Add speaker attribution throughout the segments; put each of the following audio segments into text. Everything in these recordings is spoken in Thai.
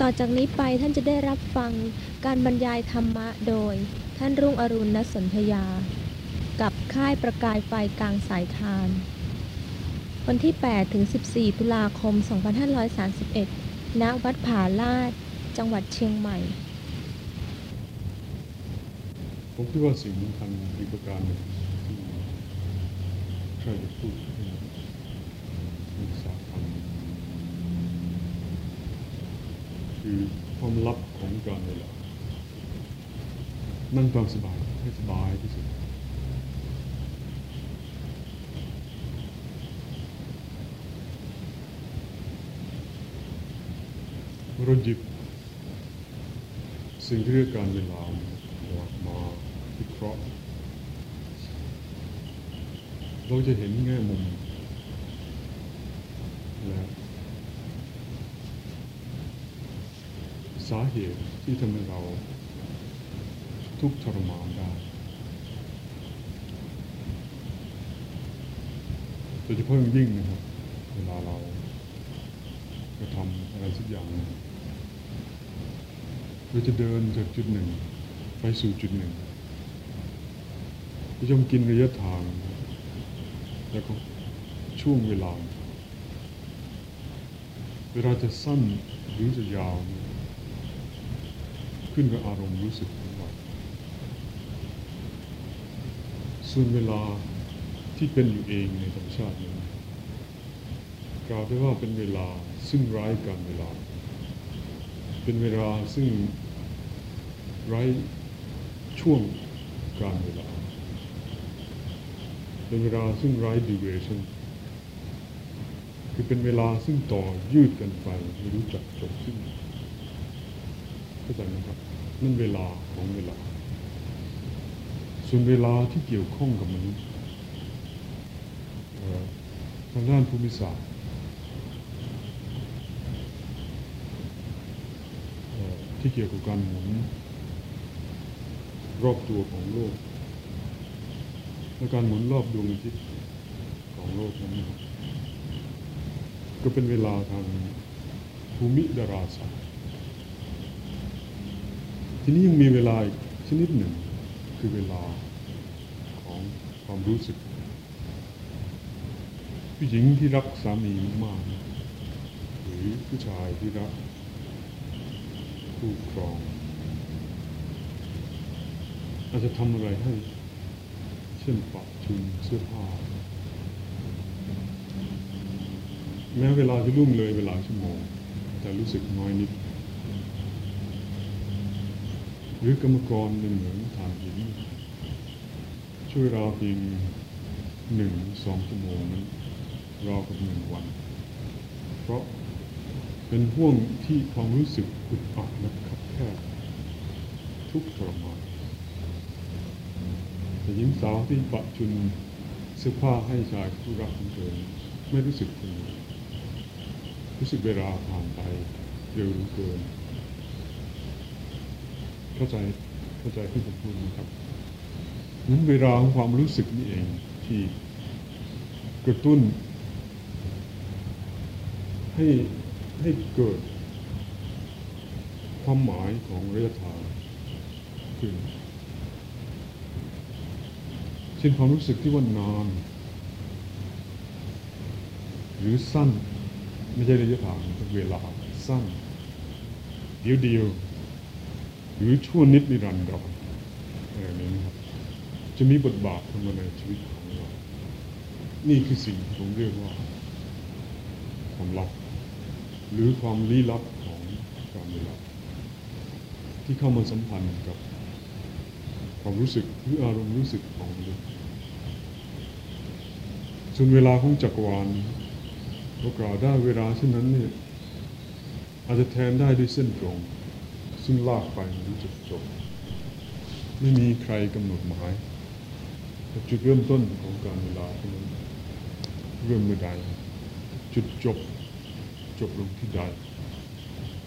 Speaker 1: ต่อจากนี้ไปท่านจะได้รับฟังการบรรยายธรรมะโดย ท่านรุ่งอรุณนสนธยา กับค่ายประกายไฟกลางสายทาน วันที่ 8 ถึง 14 ตุลาคม 2531 ณ วัดผาลาด จังหวัดเชียงใหม่
Speaker 2: ผมคิดว่าสิ่งสำคัญอีกประการหนึ่งที่ใครจะพูดให้นักศึกษาฟัง คือความลับของการเวลานั่งตามสบายให้สบายที่สุดเราหยิบสิ่งที่เรียกการเวลาเนี่ยมาวิเคราะห์เราจะเห็นแง่มุมและ สาเหตุที่ทำให้เราทุกข์ทรมานได้โดยเฉพาะยิ่งนะครับ เวลาเราจะทำอะไรสักอย่างเราจะเดินจากจุดหนึ่ง ไปสู่จุดหนึ่งเราจะกินระยะทาง แล้วก็ช่วงเวลา เวลาจะสั้นหรือจะยาว ขึ้นกับอารมณ์รู้สึกของเราส่วนเวลาที่เป็นอยู่เองในธรรมชาตินั้นกล่าวได้ว่าเป็นเวลาซึ่งไร้การเวลา เป็นเวลาซึ่งไร้ช่วงการเวลา เป็นเวลาซึ่งไร้ duration คือเป็นเวลาซึ่งต่อยืดกันไปไม่รู้จักจบสิ้น เข้าใจไหมครับนั่นเวลาของเวลา ส่วนเวลาที่เกี่ยวข้องกับมนุษย์เอ่อทางด้านภูมิศาสตร์ที่เกี่ยวกับการหมุนรอบตัวของโลกและการหมุนรอบดวงอาทิตย์ของโลกนั้นก็เป็นเวลาทางภูมิดาราศาสตร์ ทีนี้ยังมีเวลาอีกชนิดหนึ่ง คือเวลาของความรู้สึก ผู้หญิงที่รักสามีมาก หรือผู้ชายที่รักคู่ครอง อาจจะทำอะไรให้ เช่นปรับชุนเสื้อผ้าแม้เวลาจะล่วงเลยเวลาชั่วโมง แต่รู้สึกน้อยนิด หรือกรรมกรเป็นเหมือนฐานหินช่วยเราเพียงหนึ่งสองชั่วโมงนั้นรอกับหนึ่งวัน เพราะเป็นห่วงที่ความรู้สึกอุดอัดและขับแคบทุกทรมานแต่หญิงสาวที่ปะชุนเสื้อผ้าให้ชายผู้รักของเธอไม่รู้สึกคนเลยรู้สึกเวลาผ่านไปเร็วเหลือเกิน เข้าใจเข้าใจที่ผมพูดนะครับนั้นเวลาของความรู้สึกนี่เองที่กระตุ้น ให้ให้เกิด ความหมายของระยะทางขึ้นเช่นความรู้สึกที่ว่านานหรือสั้น ไม่ใช่ระยะทางเป็นเวลาสั้นเดียวเดียว หรือชั่วนิดนิรันดรอะไรนี้นะครับจะมีบทบาทเข้ามาในชีวิตของเรา นี่คือสิ่งที่ผมเรียกว่า ความลับ หรือความลี้ลับของการเวลาที่เข้ามาสัมพันธ์กับความรู้สึกหรืออารมณ์รู้สึกของมนุษย์ส่วนเวลาของจักรวาลเรากล่าวได้เวลาเช่นนั้นเนี่ยอาจจะแทนได้ด้วยเส้นตรง ซึ่งลากไปไม่รู้จุดจบ ไม่มีใครกำหนดหมายแต่จุดเริ่มต้นของการเวลาเท่านั้นเริ่มเมื่อใด จุดจบ จบลงที่ใด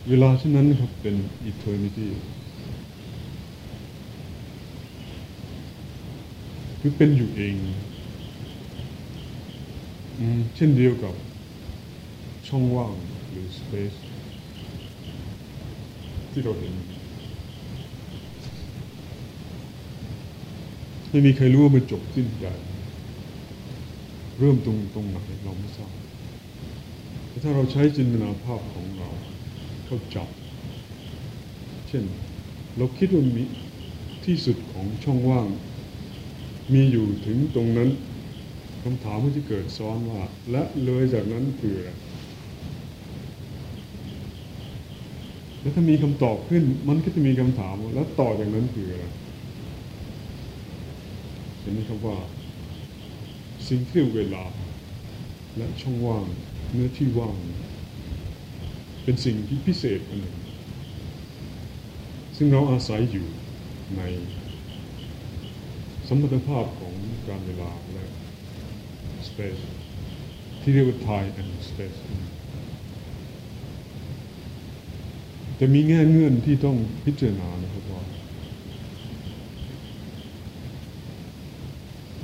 Speaker 2: เวลาเช่นนั้นครับเป็น eternity คือเป็นอยู่เองอเช่นเดียวกับช่องว่างหรือ space ที่เราเห็นไม่มีใครรู้ว่ามันจบสิ้นอย่างเริ่มตรงตรงไหนเราไม่ทราบแต่ถ้าเราใช้จินตนาภาพของเราเข้าจับ เช่น เราคิดว่ามีที่สุดของช่องว่าง มีอยู่ถึงตรงนั้นคำถามมันจะเกิดซ้อนว่า และเลยจากนั้นคืออะไร แล้วถ้ามีคำตอบขึ้น มันก็จะมีคำถามแล้วต่อจากนั้นคืออะไรเห็นไหมครับว่า สิ่งที่เรียกเวลา และช่องว่างเนื้อที่ว่าง เป็นสิ่งที่พิเศษอันหนึ่งซึ่งเราอาศัยอยู่ในสมรรถภาพของการเวลาและ space ที่เรียกว่า time and space แต่มีแง่เงื่อนที่ต้องพิจารณานะครับว่า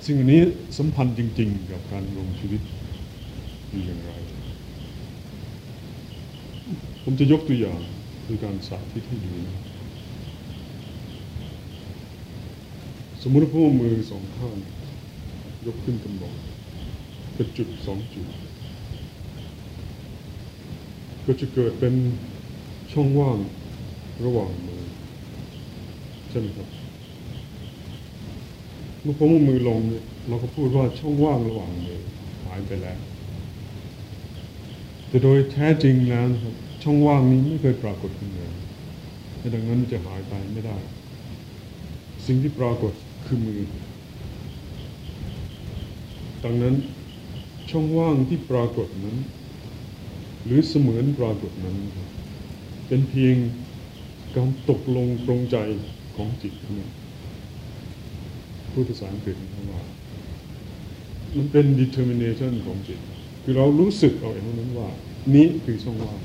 Speaker 2: สิ่งอันนี้สัมพันธ์จริง ๆ กับการลงชีวิตอยู่อย่างไร ผมจะยกตัวอย่างคือการสาธิตให้ดูนะสมมติพวกมือสองข้างยกขึ้นกำบอกเป็นจุดสองจุด ก็จะเกิดเป็น ช่องว่างระหว่างมือใช่ไหมครับเมื่อผมเอามือลงเนี่ยเราก็พูดว่าช่องว่างระหว่างมือหายไปแล้ว แต่โดยแท้จริงแล้วนะครับช่องว่างนี้ไม่เคยปรากฏขึ้นเลยดังนั้นจะหายไปไม่ได้ สิ่งที่ปรากฏคือมือ ดังนั้นช่องว่างที่ปรากฏนั้น หรือเสมือนปรากฏนั้น เป็นเพียงการตกลงตรงใจของจิตเท่านั้นพูดภาษาอังกฤษนะว่า มันเป็น determination ของจิต คือเรารู้สึกเอาเองนั้นว่า นี้คือช่องว่าง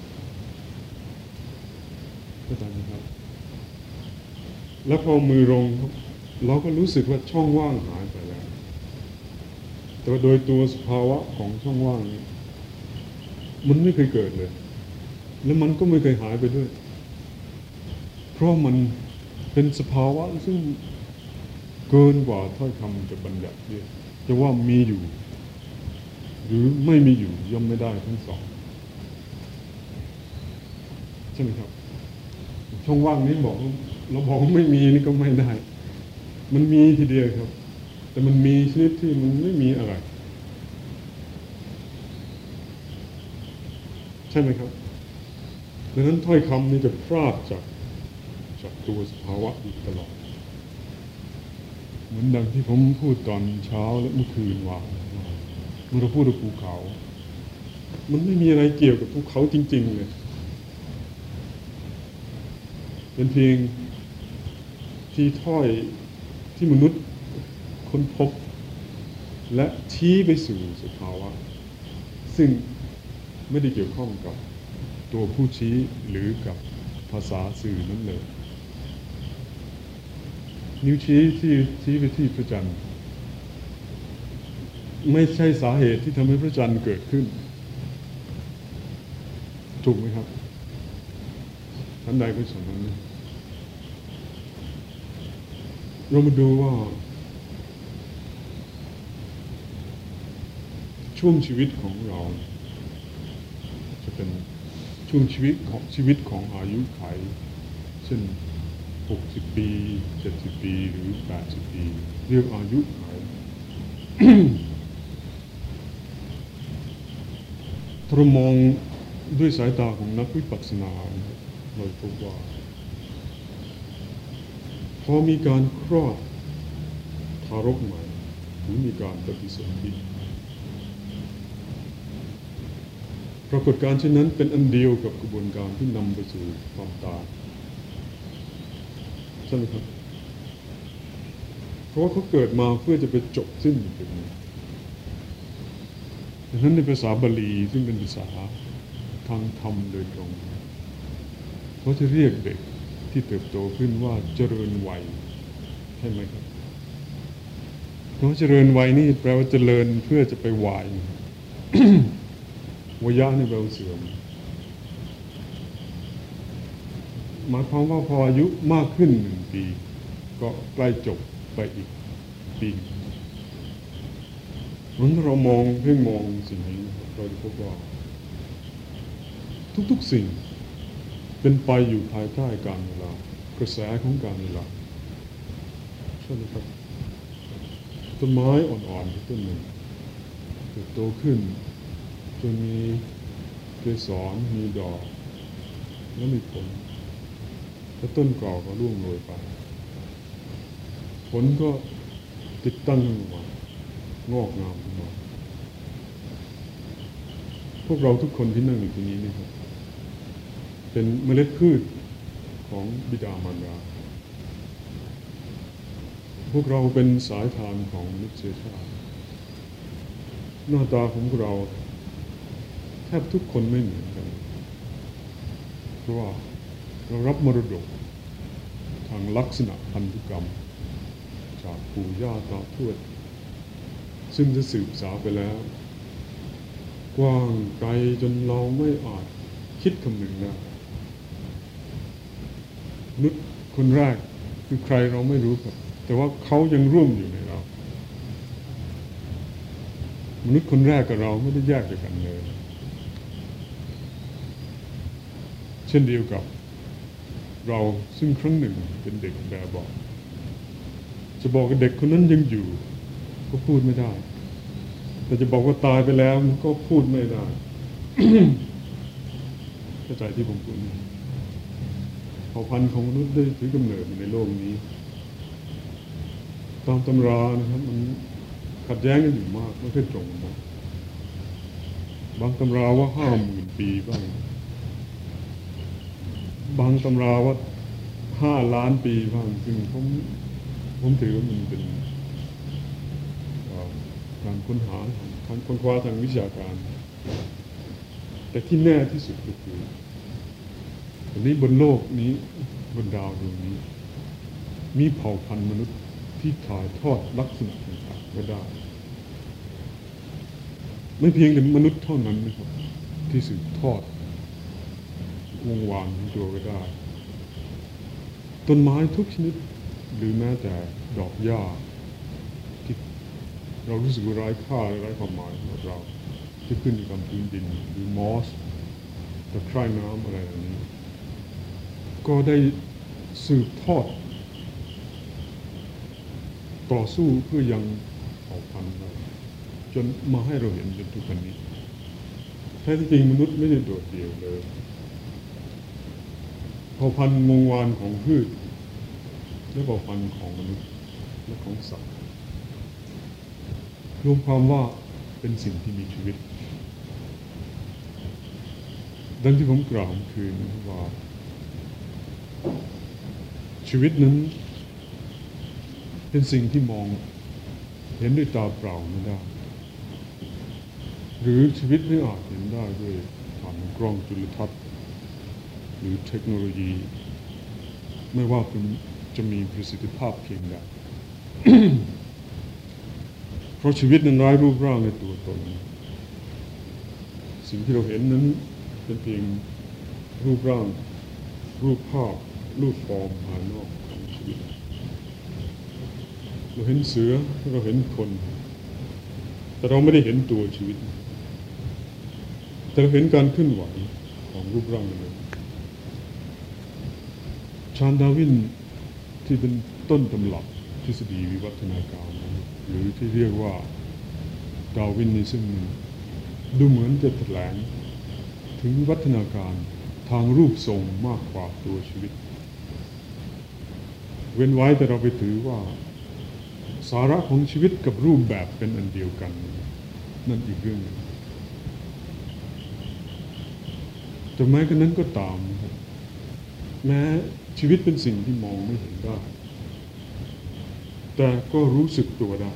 Speaker 2: เข้าใจไหมครับ แล้วพอมือลงเราก็รู้สึกว่าช่องว่างหายไปแล้ว แต่โดยตัวสภาวะของช่องว่างนี้ มันไม่เคยเกิดเลย แล้วมันก็ไม่เคยหายไปด้วย เพราะมันเป็นสภาวะซึ่งเกินกว่าถ้อยคำจะบัญญัติเรียจะว่ามีอยู่ หรือไม่มีอยู่ย่อมไม่ได้ทั้งสอง ใช่ไหมครับ ช่องว่างนี้บอกเราบอกไม่มีนี่ก็ไม่ได้ มันมีทีเดียวครับ แต่มันมีชนิดที่มันไม่มีอะไร ใช่ไหมครับ ดังนั้นถ้อยคำนี้จะพลาดจากจากตัวสภาวะอยู่ตลอด เหมือนดังที่ผมพูดตอนเช้าและเมื่อคืนว่าเมื่อเราพูดถึงภูเขา มันไม่มีอะไรเกี่ยวกับภูเขาจริง ๆ เลยเป็นเพียงที่ถ้อยที่มนุษย์ค้นพบ และชี้ไปสู่สภาวะ ซึ่งไม่ได้เกี่ยวข้องกับ ตัวผู้ชี้หรือกับภาษาสื่อนั้นเลย นิ้วชี้ที่ชี้ไปที่พระจันทร์ไม่ใช่สาเหตุที่ทำให้พระจันทร์เกิดขึ้น ถูกไหมครับท่านใดก็ฉันนั้นเรามาดูว่า ช่วงชีวิตของเราจะเป็น ช่วงชีวิตของชีวิตของอายุไขเช่น 60 ปี 70 ปี หรือ 80 ปี เรียกอายุไขถ้าเรามองด้วยสายตาของนักวิปัสสนาเราพบว่า พอมีการคลอดทารกใหม่หรือมีการปฏิสนธิ ปรากฏการณ์เช่นนั้นเป็นอันเดียวกับกระบวนการที่นำไปสู่ความตายใช่ไหมครับ เพราะว่าเขาเกิดมาเพื่อจะไปจบสิ้นอยู่ตรงนี้ดังนั้นในภาษาบาลีซึ่งเป็นภาษาทางธรรมโดยตรงเขาจะเรียกเด็กที่เติบโตขึ้นว่าเจริญวัยใช่ไหมครับเพราะเจริญวัยนี่แปลว่าเจริญเพื่อจะไปวาย วยะนี่แปลว่าเสื่อมหมายความว่าพออายุมากขึ้นหนึ่งปี ก็ใกล้จบไปอีกปีมันเรามองเพ่งมองสิ่งนี้เราจะพบว่าทุกๆสิ่ง เป็นไปอยู่ภายใต้การเวลากระแสของการเวลาใช่ไหมครับต้นไม้อ่อนๆต้นหนึ่งเติบโตขึ้น จนมีเกสรมีดอก แล้วมีผลแล้วต้นก่าก็ร่วงโรยไป ผลก็ติดตั้งขึ้นมางอกงามขึ้นมาพวกเราทุกคนที่นั่งอยู่ที่นี้นี่ครับ เป็นเมล็ดพืชของบิดามารดาพวกเราเป็นสายทานของมนุษยชาติหน้าตาของเรา แทบทุกคนไม่เหมือนกัน เพราะว่าเรารับมรดกทางลักษณะพันธุกรรม จากปู่ย่าตาทวด ซึ่งจะสืบสาวไปแล้ว กว้างไกลจนเราไม่อาจคิดคำหนึ่งได้มนุษย์คนแรกคือใครเราไม่รู้ครับ แต่ว่าเขายังร่วมอยู่ในเรา มนุษย์คนแรกกับเราไม่ได้แยกจากกันเลย เช่นเดียวกับเราซึ่งครั้งหนึ่งเป็นเด็กแบบบอก จะบอกว่าเด็กคนนั้นยังอยู่ ก็พูดไม่ได้ แต่จะบอกว่าตายไปแล้วก็พูดไม่ได้เข้าใจที่ผมพูดไหมเผ่าพันธุ์ของมนุษย์ได้ถือกำเนิดในโลกนี้ ตามตำรานะครับมันขัดแย้งกันอยู่มากไม่ค่อยตรงนะบางตำราว่าห้าหมื่นปีบ้าง บางตำราว่าห้าล้านปีบ้างซึ่งผมผมถือว่ามันเป็นการค้นหาการค้นคว้าทางวิชาการ แต่ที่แน่ที่สุดก็คือวันนี้บนโลกนี้บนดาวดวงนี้ มีเผ่าพันธุ์มนุษย์ที่ถ่ายทอดลักษณะต่างๆก็ได้ ไม่เพียงแต่มนุษย์เท่านั้นนะครับ ที่สืบทอด วงวานของตัวก็ได้ ต้นไม้ทุกชนิด หรือแม้แต่ดอกหญ้าที่เรารู้สึกว่าไร้ค่าและไร้ความหมายสำหรับเรา ที่ขึ้นอยู่กับพื้นดินหรือมอสตะไคร่น้ำอะไรเหล่านี้ ก็ได้สืบทอด ต่อสู้เพื่อยังเผ่าพันธุ์เราจนมาให้เราเห็นจนทุกวันนี้แท้ที่จริงมนุษย์ไม่ได้โดดเดี่ยวเลย เผ่าพันธุ์วงวานของพืช และเผ่าพันธุ์ของมนุษย์และของสัตว์รวมความว่าเป็นสิ่งที่มีชีวิต ดังที่ผมกล่าวเมื่อคืนว่า ชีวิตนั้น เป็นสิ่งที่มองเห็นด้วยตาเปล่าไม่ได้ หรือชีวิตไม่อาจเห็นได้ด้วยผ่านกล้องจุลทรรศน์ หรือเทคโนโลยี ไม่ว่าเป็นจะมีประสิทธิภาพเพียงใดเพราะชีวิตนั้นไร้รูปร่างในตัวตน สิ่งที่เราเห็นนั้นเป็นเพียงรูปร่าง รูปภาพ รูปฟอร์มภายนอกของชีวิต เราเห็นเสือเราเห็นคน แต่เราไม่ได้เห็นตัวชีวิต แต่เราเห็นการเคลื่อนไหวของรูปร่างนั้น ชาญดาวินที่เป็นต้นตำรับทฤษฎีวิวัฒนาการหรือที่เรียกว่าดาวินนิซึมดูเหมือนจะแถลงถึงวิวัฒนาการทางรูปทรงมากกว่าตัวชีวิต เว้นไว้แต่เราไปถือว่าสาระของชีวิตกับรูปแบบเป็นอันเดียวกัน นั่นอีกเรื่องหนึงแต่แม้กระนั้นก็ตาม แม้ ชีวิตเป็นสิ่งที่มองไม่เห็นได้ แต่ก็รู้สึกตัวได้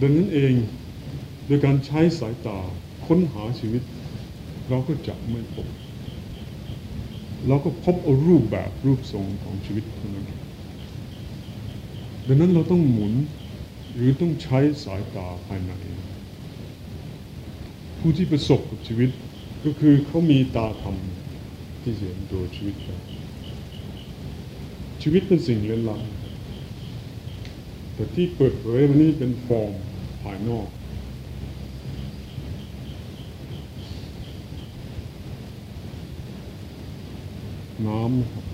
Speaker 2: ดังนั้นเองโดยการใช้สายตาค้นหาชีวิต เราก็จะไม่พบเราก็พบเอารูปแบบรูปทรงของชีวิตเท่านั้นดังนั้นเราต้องหมุนหรือต้องใช้สายตาภายใน ผู้ที่ประสบกับชีวิต ก็คือเขามีตาธรรมที่เห็นตัวชีวิตชีวิตเป็นสิ่งเล่นลับแต่ที่เปิดเผยมันนี่เป็นฟอร์มภายนอกน้ำนะครับ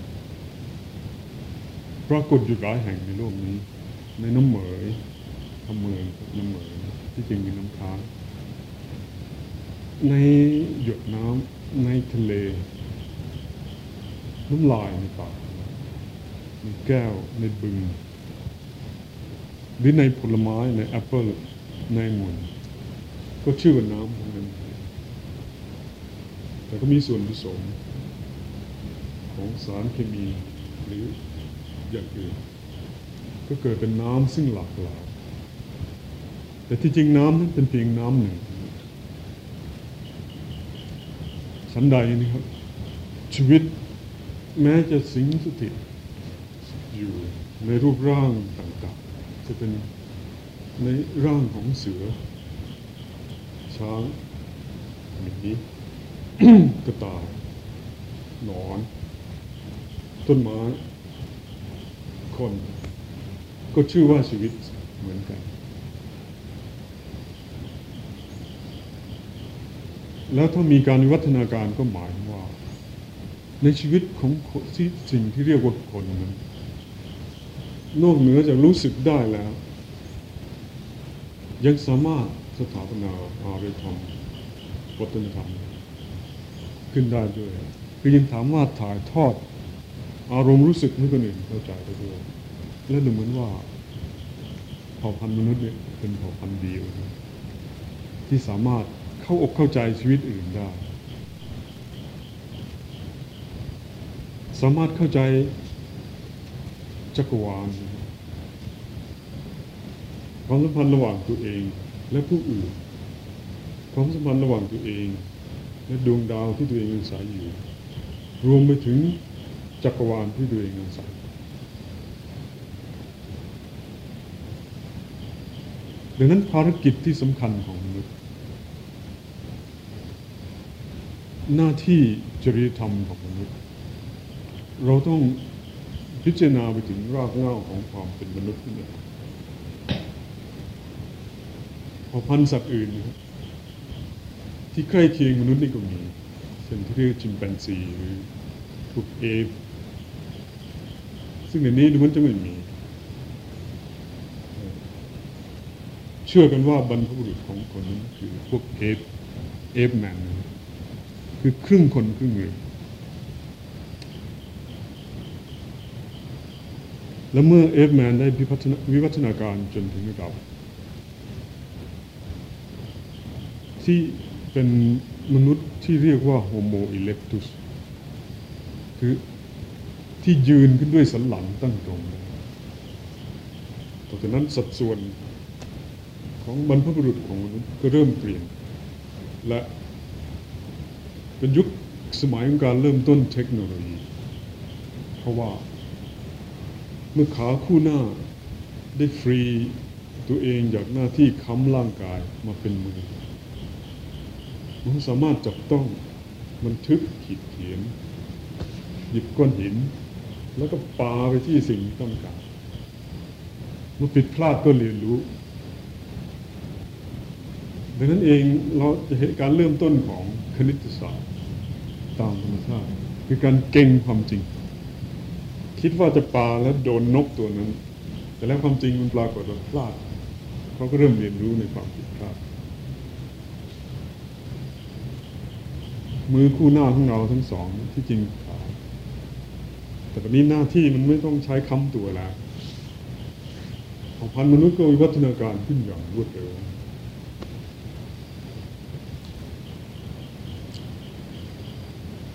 Speaker 2: ปรากฏอยู่หลายแห่งในโลกนี้ ในน้ำเหมยทำเหมืองน้ำเหมยที่จริงมีน้ำค้าง ในหยดน้ำในทะเล น้ำลายในปากในแก้วในบึง หรือในผลไม้ในแอปเปิลในองุ่นก็ชื่อว่าน้ำของนั้นแต่ก็มีส่วนผสมของสารเคมีหรืออย่างอื่นก็เกิดเป็นน้ำซึ่งหลากหลายแต่ที่จริงน้ำนั้นเป็นเพียงน้ำหนึ่ง ชั้นใดนี่ครับ ชีวิตแม้จะสิงสถิตอยู่ในรูปร่างต่างๆ จะเป็นในร่างของเสือ ช้างหมีกระต่ายหนอน ต้นไม้คน ก็ชื่อว่าชีวิตเหมือนกัน แล้วถ้ามีการวิวัฒนาการก็หมายว่า ในชีวิตของสิ่งที่เรียกว่าคนนั้นนอกเหนือจากรู้สึกได้แล้ว ยังสามารถสถาปนาอารยธรรมวัฒนธรรม ขึ้นได้ด้วยคือยังสามารถถ่ายทอด อารมณ์รู้สึกให้คนอื่นเข้าใจได้ด้วยและดูเหมือนว่าเผ่าพันธุ์มนุษย์เนี่ยเป็นเผ่าพันธุ์เดียวที่สามารถ เข้าอกเข้าใจชีวิตอื่นได้ สามารถเข้าใจจักรวาลความสัมพันธ์ระหว่างตัวเองและผู้อื่น ความสัมพันธ์ระหว่างตัวเอง และดวงดาวที่ตัวเองอาศัยอยู่ รวมไปถึงจักรวาลที่ตัวเองอาศัยดังนั้นภารกิจที่สำคัญของมนุษย์ หน้าที่จริยธรรมของมนุษย์เราต้องพิจารณาไปถึงรากเหง้าของความเป็นมนุษย์นี่เผ่าพันธุ์สัตว์อื่นที่ใกล้เคียงมนุษย์นี่ก็มีเช่นที่เรียกชิมแปนซีหรือพวก ape ซึ่งในนี้มันจะไม่มี เชื่อกันว่าบรรพบุรุษของคนนั้นคือพวก ape ape man คือครึ่งคนครึ่งเรือแล้วเมื่อเอฟแมนได้วิวัฒนาวิวัฒนาการจนถึงระดับที่เป็นมนุษย์ที่เรียกว่าโฮโมอิเล็กตุสคือที่ยืนขึ้นด้วยสันหลังตั้งตรงต่อจากนั้นสัดส่วนของบรรพบุรุษของมนุษย์ก็เริ่มเปลี่ยน และ เป็นยุคสมัยของการเริ่มต้นเทคโนโลยี เพราะว่า เมื่อขาคู่หน้าได้ฟรีตัวเองจากหน้าที่ค้ำร่างกายมาเป็นมือ มันสามารถจับต้องบันทึกขีดเขียน หยิบก้อนหิน แล้วก็ปาไปที่สิ่งที่ต้องการเมื่อผิดพลาดก็เรียนรู้ดังนั้นเองเราจะเห็นการเริ่มต้นของคณิตศาสตร์ ตามธรรมชาติ คือการเก่งความจริง คิดว่าจะปลาแล้วโดนนกตัวนั้น แต่แล้วความจริงมันปรากฏว่าพลาดเขาก็เริ่มเรียนรู้ในความผิดพลาดมือคู่หน้าของเราทั้งสองที่จริงขาแต่ตอนนี้หน้าที่มันไม่ต้องใช้ค้ำตัวแล้วของพันมนุษย์ก็วิวัฒนาการขึ้นอย่างรวดเร็ว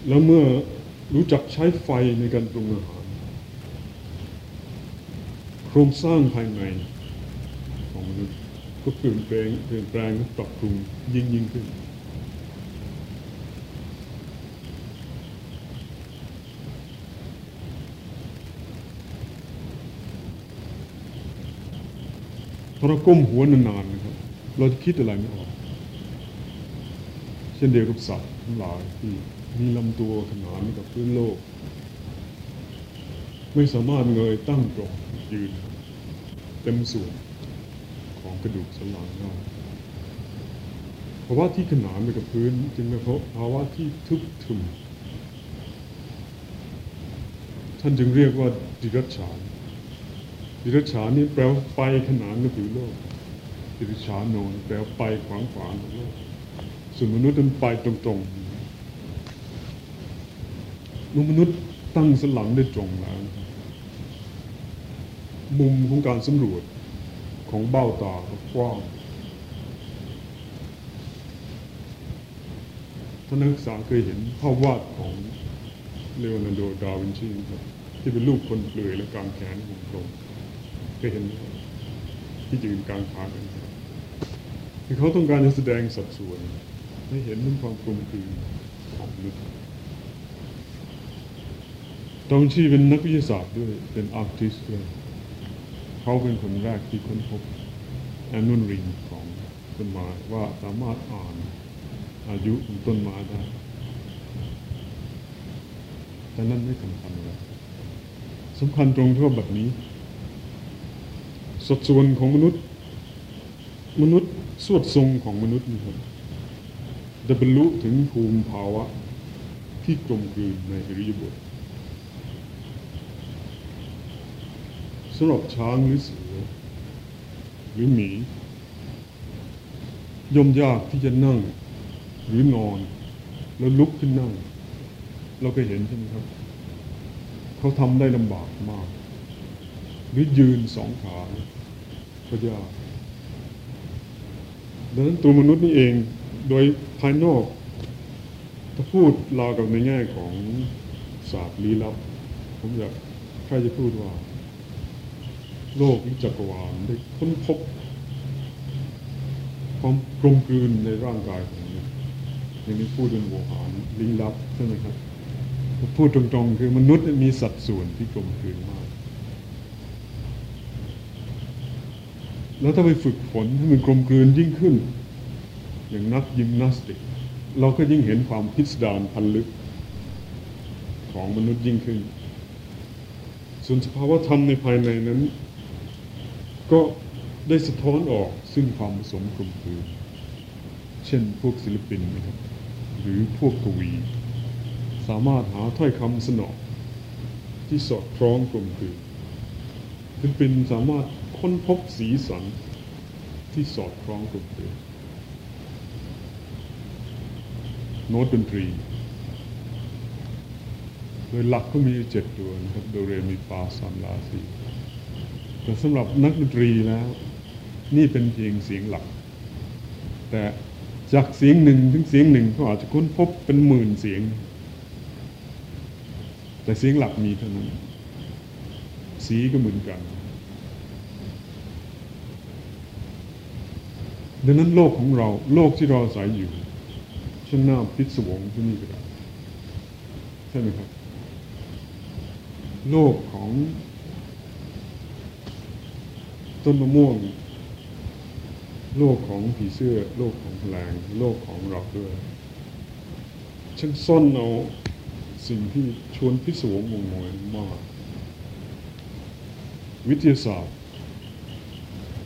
Speaker 2: แล้วเมื่อรู้จักใช้ไฟในการปรุงอาหาร โครงสร้างภายในของมนุษย์ก็เปลี่ยนแปลงเปลี่ยนแปลงปรับปรุงยิ่งยิ่งขึ้นพอเราก้มหัวนานๆนะครับ เราจะคิดอะไรไม่ออก เช่นเดียวกับสัตว์ทั้งหลายที่ มีลำตัวขนานกับพื้นโลก ไม่สามารถเงยตั้งตรงยืน เต็มส่วนของกระดูกสันหลังได้ภาวะที่ขนานไปกับพื้นจึงเป็นภาวะที่ทึบทึมท่านจึงเรียกว่าดิรัจฉานดิรัจฉานนี่แปลว่าไปขนานกับผิวโลกดิรัจฉานโนนแปลว่าไปขวางขวางโลกส่วนมนุษย์นั้นไปตรงๆ มื่มนุษย์ตั้งสลังได้ตรงแล้ว มุมของการสำรวจของเบ้าตากว้างท่านนักศึกษาเคยเห็นภาพวาดของเลโอนาร์โด ดาวินชีครับที่เป็นรูปคนเปลือยและกางแขนของตรงเคยเห็นที่ยืนกางขากันครับคือเขาต้องการจะแสดงสัดส่วน ให้เห็นถึงความกลมกลืนของมนุษย์ ดาวินชีเป็นนักวิทยาศาสตร์ด้วย เป็น artist ด้วยเขาเป็นคนแรกที่ค้นพบแอนนุนริงของต้นไม้ว่าสามารถอ่านอายุของต้นไม้ได้ แต่นั่นไม่สำคัญเลยสำคัญตรงที่ว่าแบบนี้ สัดส่วนของมนุษย์ มนุษย์สวดทรงของมนุษย์นี่ครับจะบรรลุถึงภูมิภาวะที่กลมกลืนในอริยบท สำหรับช้างหรือเสือหรือหมีย่อมยากที่จะนั่งหรือนอน แล้วลุกขึ้นนั่ง เราเคยเห็นใช่ไหมครับ เขาทำได้ลำบากมาก หรือยืนสองขาก็ยากดังนั้นตัวมนุษย์นี่เองโดยภายนอก ถ้าพูดรากับในแง่ของศาสตร์ลี้ลับ ผมอยากใครจะพูดว่า โลกนี้จักรวาลได้ค้นพบ ความกลมกลืนในร่างกายของมนุษย์อย่างนี้พูดเป็นโวหารลี้ลับใช่ไหมครับพูดตรงๆ คือมนุษย์มีสัดส่วนที่กลมกลืนมาก แล้วถ้าไปฝึกฝนให้มันกลมกลืนยิ่งขึ้น อย่างนักยิมนาสติก เราก็ยิ่งเห็นความพิสดารพันลึก ของมนุษย์ยิ่งขึ้น ส่วนสภาวะธรรมในภายในนั้น ก็ได้สะท้อนออกซึ่งความผสมกลมกลืนเช่นพวกศิลปินนะครับหรือพวกกวี สามารถหาถ้อยคำสนอที่สอดคล้องกลมกลืนศิลปินสามารถค้นพบสีสันที่สอดคล้องกลมกลืนโน้ตดนตรี โดยหลักก็มีเจ็ดตัวนะครับ โดเรมีฟาซอนลาซี แต่สำหรับนักดนตรีแล้ว นี่เป็นเพียงเสียงหลัก แต่จากเสียงหนึ่งถึงเสียงหนึ่งเขาอาจจะค้นพบเป็นหมื่นเสียง แต่เสียงหลักมีเท่านั้น สีก็เหมือนกัน ดังนั้นโลกของเรา โลกที่เราอาศัยอยู่เช่นหน้าพิศวงที่นี่ก็ได้ใช่ไหมครับ โลกของ ต้นมะม่วง โลกของผีเสื้อ โลกของแมลงโลกของเราด้วยฉันซ่อนเอาสิ่งที่ชวนพิศวงงงงวยมาก วิทยาศาสตร์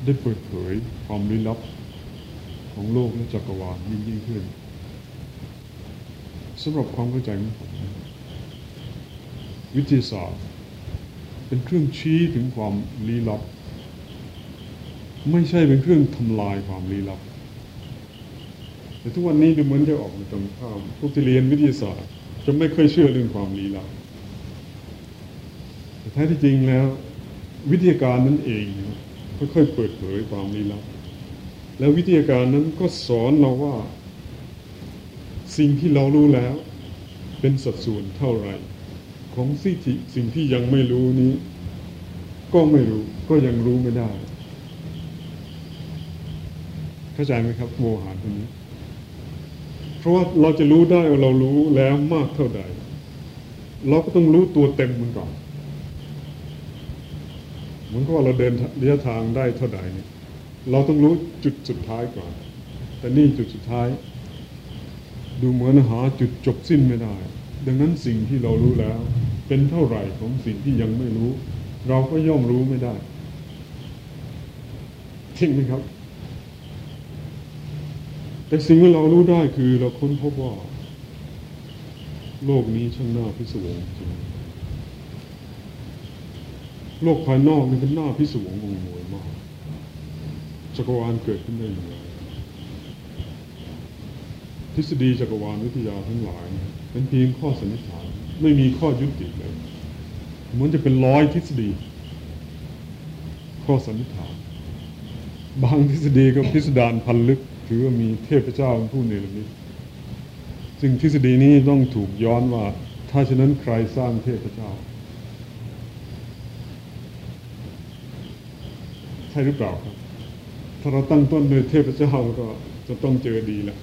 Speaker 2: ได้เปิดเผยความลี้ลับของโลกและจักรวาลยิ่งยิ่งขึ้นสำหรับความเข้าใจของผมวิทยาศาสตร์ เป็นเครื่องชี้ถึงความลี้ลับ ไม่ใช่เป็นเครื่องทำลายความลี้ลับ แต่ทุกวันนี้ดูเหมือนจะออกมาตรงข้ามพวกที่เรียนวิทยาศาสตร์ จะไม่เคยเชื่อเรื่องความลี้ลับแต่แท้ที่จริงแล้ว วิทยาการนั้นเองค่อยๆเปิดเผยความลี้ลับ แล้ววิทยาการนั้นก็สอนเราว่า สิ่งที่เรารู้แล้ว เป็นสัดส่วนเท่าไหร่ ของสิ่งที่สิ่งที่ยังไม่รู้นี้ ก็ไม่รู้ก็ยังรู้ไม่ได้ เข้าใจไหมครับ โมหะตรงนี้ เพราะว่าเราจะรู้ได้ว่าเรารู้แล้วมากเท่าใด เราก็ต้องรู้ตัวเต็มมันก่อนเหมือนกับว่าเราเดินระยะทางได้เท่าใดเนี่ยเราต้องรู้จุดสุดท้ายก่อน แต่นี่จุดสุดท้าย ดูเหมือนหาจุดจบสิ้นไม่ได้ ดังนั้นสิ่งที่เรารู้แล้ว เป็นเท่าไหร่ของสิ่งที่ยังไม่รู้ เราก็ย่อมรู้ไม่ได้จริงไหมครับ แต่สิ่งที่เรารู้ได้คือเราค้นพบว่า โลกนี้ช่างน่าพิศวงจริงโลกภายนอกนี่เป็นน้าพิศวงงงงวยมากจักรวาลเกิดขึ้นได้ยังไงทฤษฎีจักรวาลวิทยาทั้งหลายเนี่ยเป็นเพียงข้อสันนิษฐานไม่มีข้อยุติเลยเหมือนจะเป็นร้อยทฤษฎี ข้อสันนิษฐาน บางทฤษฎีก็พิสดารพันลึก ถือว่ามีเทพเจ้าเป็นผู้เนรมิตซึ่งทฤษฎีนี้ต้องถูกย้อนว่า ถ้าฉะนั้นใครสร้างเทพเจ้า ใช่หรือเปล่าครับ ถ้าเราตั้งต้นโดยเทพเจ้าก็จะต้องเจอดีแหละ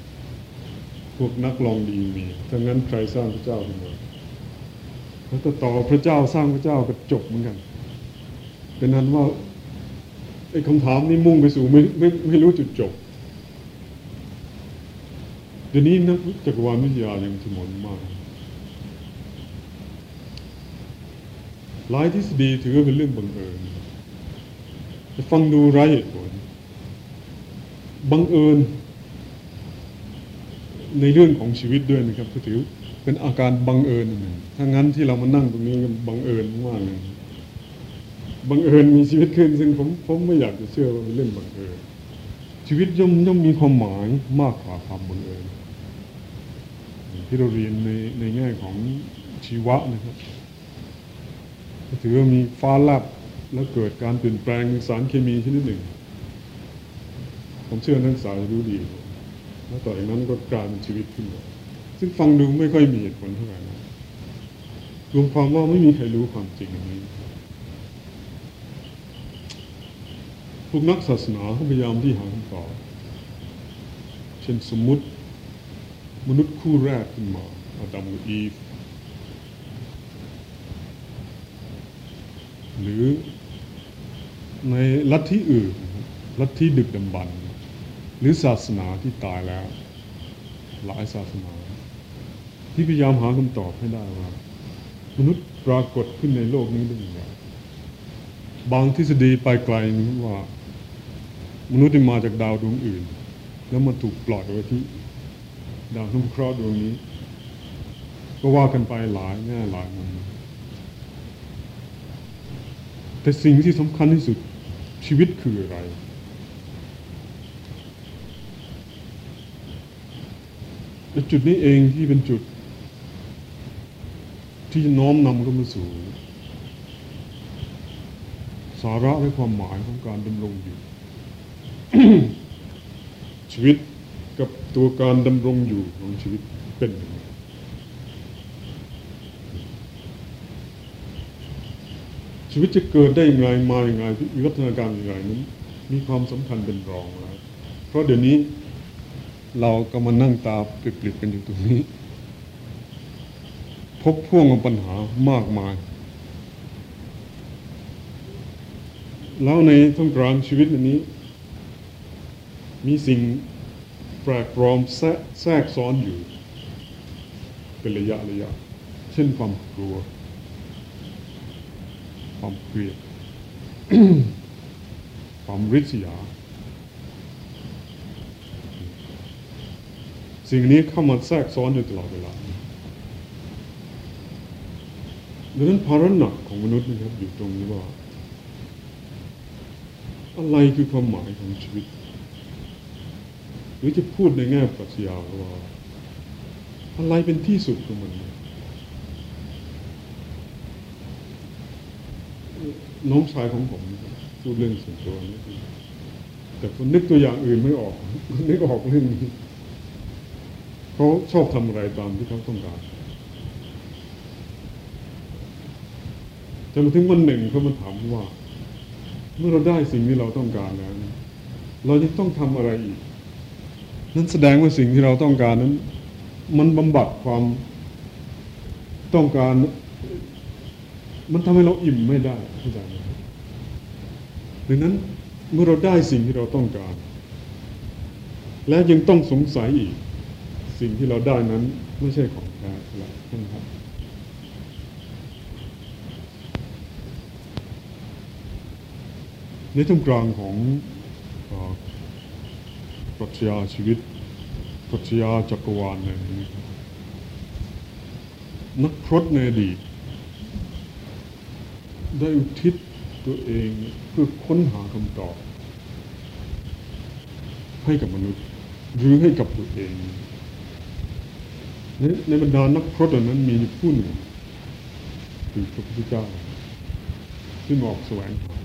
Speaker 2: พวกนักลองดีมีถ้างั้นใครสร้างพระเจ้าขึ้นมาแล้วก็ต่อพระเจ้าสร้างพระเจ้าก็จบเหมือนกัน เป็นนั้นว่าไอ้คำถามนี้มุ่งไปสู่ไม่ไม่ไม่รู้จุดจบ เดี๋ยวนี้นักจักรวาลวิทยายังถมนมากหลายทฤษฎีถือว่าเป็นเรื่องบังเอิญจะฟังดูไร้เหตุผลบังเอิญ ในเรื่องของชีวิตด้วยนะครับก็ถือเป็นอาการบังเอิญหนึ่งถ้างั้นที่เรามานั่งตรงนี้บังเอิญมากเลยบังเอิญมีชีวิตขึ้น ซึ่งผมผมไม่อยากจะเชื่อว่าเป็นเรื่องบังเอิญชีวิตย่อมย่อมมีความหมายมากกว่าความบังเอิญ ที่เราเรียนในในแง่ของชีวะนะครับถือว่ามีฟ้าแลบแล้วเกิดการเปลี่ยนแปลงสารเคมีชนิดหนึ่ง ผมเชื่อนักศึกษารู้ดี แล้วต่อจากนั้นก็กลายเป็นชีวิตขึ้นมาซึ่งฟังดูไม่ค่อยมีเหตุผลเท่าไหร่นะรวมความว่าไม่มีใครรู้ความจริงอันนี้พวกนักศาสนาพยายามที่หาคำตอบเช่นสมมุติ มนุษย์คู่แรกขึ้นมาอาดัมกับอีฟ หรือในลัทธิอื่นรับลัทธิดึกดำบรรพ์หรือศาสนาที่ตายแล้ว หลายศาสนา ที่พยายามหาคำตอบให้ได้ว่า มนุษย์ปรากฏขึ้นในโลกนี้ได้อยังไงบางทฤษฎีไปไกลนึกว่า มนุษย์มาจากดาวดวงอื่น แล้วมาถูกปล่อยไว้ที่ ดาวทุ่งเคราะห์ดวงนี้ ก็ว่ากันไปหลายแง่หลายมุมแต่สิ่งที่สำคัญที่สุดชีวิตคืออะไรและจุดนี้เองที่เป็นจุด ที่จะน้อมนำเข้ามาสู่สาระและความหมายของการดำรงอยู่ ชีวิต ตัวการดำรงอยู่ของชีวิตเป็นยังไงชีวิตจะเกิดได้อย่างไรมาอย่างไรวิวัฒนาการอย่างไรนั้นมีความสำคัญเป็นรองแล้วเพราะเดี๋ยวนี้เราก็มานั่งตาปลิบๆกันอยู่ตรงนี้ พบพ่วงกับปัญหามากมาย แล้วในท่ามกลางชีวิตอันนี้ มีสิ่ง แปลกปลอมแทรกแทรกซ้อนอยู่ เป็นระยะระยะ เช่นความกลัว ความเกลียดความริษยา สิ่งนี้เข้ามาแทรกซ้อนอยู่ตลอดเวลาดังนั้นภาระหนักของมนุษย์นะครับอยู่ตรงนี้ว่า อะไรคือความหมายของชีวิต หรือจะพูดในแง่ปรัชญาว่าอะไรเป็นที่สุดของมันน้องชายของผมพูดเรื่องส่วนตัวนี้แต่ผมนึกตัวอย่างอื่นไม่ออก นึกออกเรื่องนี้เขาชอบทำอะไรตามที่เขาต้องการจนมาถึงวันหนึ่งเขามาถามว่า เมื่อเราได้สิ่งที่เราต้องการแล้วเราจะต้องทำอะไรอีก นั่นแสดงว่าสิ่งที่เราต้องการนั้น มันบำบัดความต้องการ มันทำให้เราอิ่มไม่ได้เข้าใจไหมดังนั้นเมื่อเราได้สิ่งที่เราต้องการ และยังต้องสงสัยอีก สิ่งที่เราได้นั้นไม่ใช่ของแท้แล้วนะครับในท่ามกลางของ ปรัชญาชีวิตปรัชญาจักรวาลอะไรนี้นักพรตในอดีตได้อุทิศตัวเองเพื่อค้นหาคำตอบ ให้กับมนุษย์ หรือให้กับตัวเองในในบรรดานักพรตเหล่านั้นมีผู้หนึ่งคือพระพุทธเจ้าซึ่งออกแสวงหา